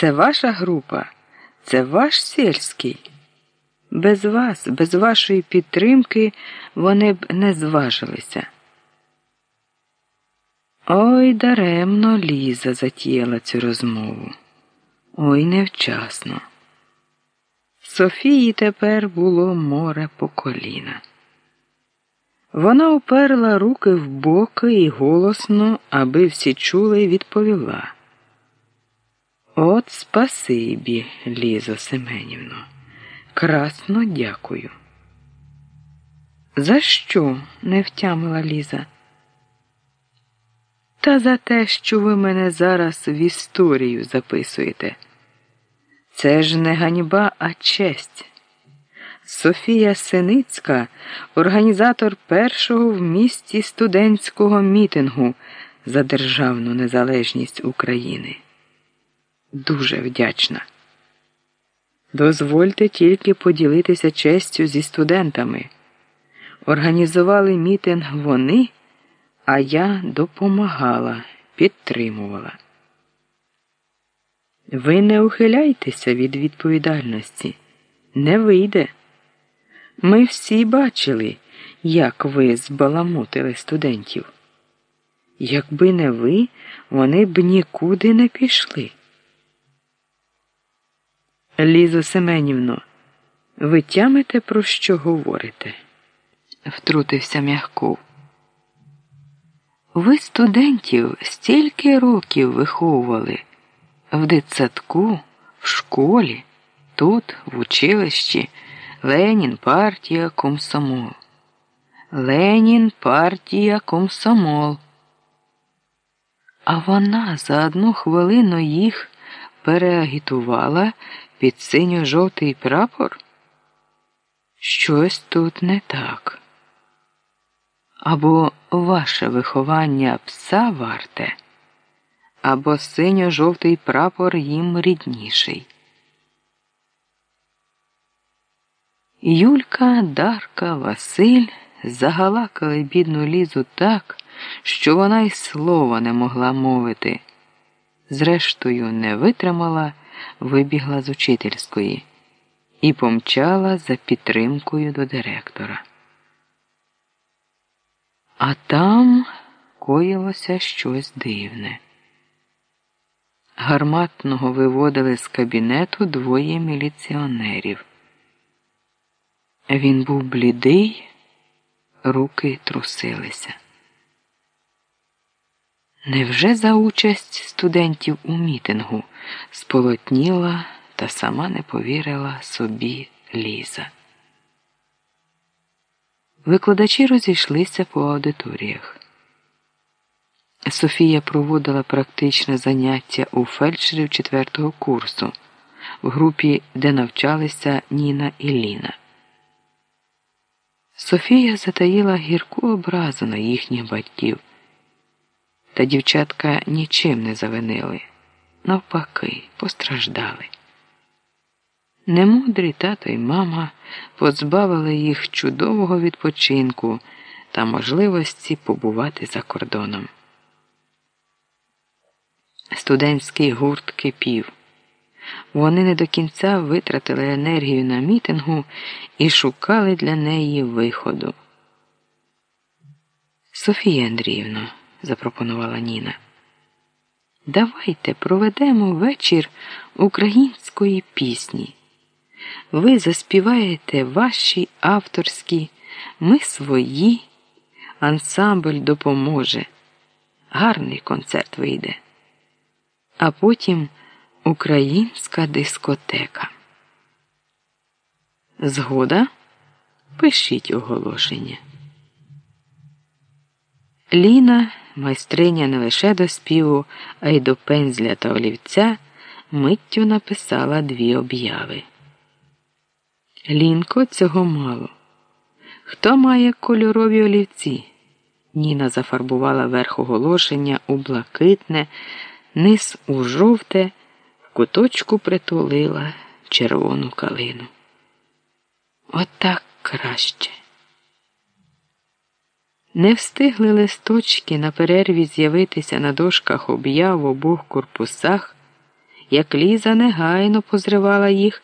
Це ваша група, це ваш сільський. Без вас, без вашої підтримки вони б не зважилися. Ой даремно Ліза затіяла цю розмову. Ой невчасно. Софії тепер було море по коліна. Вона уперла руки в боки і голосно, аби всі чули, відповіла. От спасибі, Лізо Семенівно. Красно дякую. За що? не втямила Ліза. Та за те, що ви мене зараз в історію записуєте. Це ж не ганьба, а честь. Софія Синицька, організатор першого в місті студентського мітингу за державну незалежність України. Дуже вдячна. Дозвольте тільки поділитися честю зі студентами. Організували мітинг вони, а я допомагала, підтримувала. Ви не ухиляйтеся від відповідальності. Не вийде. Ми всі бачили, як ви збаламутили студентів. Якби не ви, вони б нікуди не пішли. Лізо Семенівно, ви тямите, про що говорите? втрутився м'ягков. Ви студентів стільки років виховували в дитсадку, в школі, тут, в училищі, Ленін партія комсомол. Ленін партія комсомол. А вона за одну хвилину їх переагітувала під синьо-жовтий прапор? Щось тут не так. Або ваше виховання пса варте, або синьо-жовтий прапор їм рідніший. Юлька, Дарка, Василь загалакали бідну лізу так, що вона й слова не могла мовити. Зрештою, не витримала, вибігла з учительської і помчала за підтримкою до директора. А там коїлося щось дивне. Гарматного виводили з кабінету двоє міліціонерів. Він був блідий, руки трусилися. Невже за участь студентів у мітингу сполотніла та сама не повірила собі Ліза? Викладачі розійшлися по аудиторіях. Софія проводила практичне заняття у фельдшерів четвертого курсу в групі, де навчалися Ніна і Ліна. Софія затаїла гірку образу на їхніх батьків, та дівчатка нічим не завинили, навпаки, постраждали. Немудрі тато й мама позбавили їх чудового відпочинку та можливості побувати за кордоном. Студентський гурт кипів. Вони не до кінця витратили енергію на мітингу і шукали для неї виходу. Софія Андріївна, запропонувала Ніна, давайте проведемо вечір української пісні. Ви заспіваєте ваші авторські, ми свої, ансамбль допоможе. Гарний концерт вийде. А потім українська дискотека. Згода? Пишіть оголошення. Ліна, майстриня не лише до співу, а й до пензля та олівця, миттю написала дві обяви. Лінко цього мало. Хто має кольорові олівці? Ніна зафарбувала верх оголошення у блакитне, низ у жовте, в куточку притулила червону калину. Отак краще. Не встигли листочки на перерві з'явитися на дошках об'яв в обох корпусах як Ліза негайно позривала їх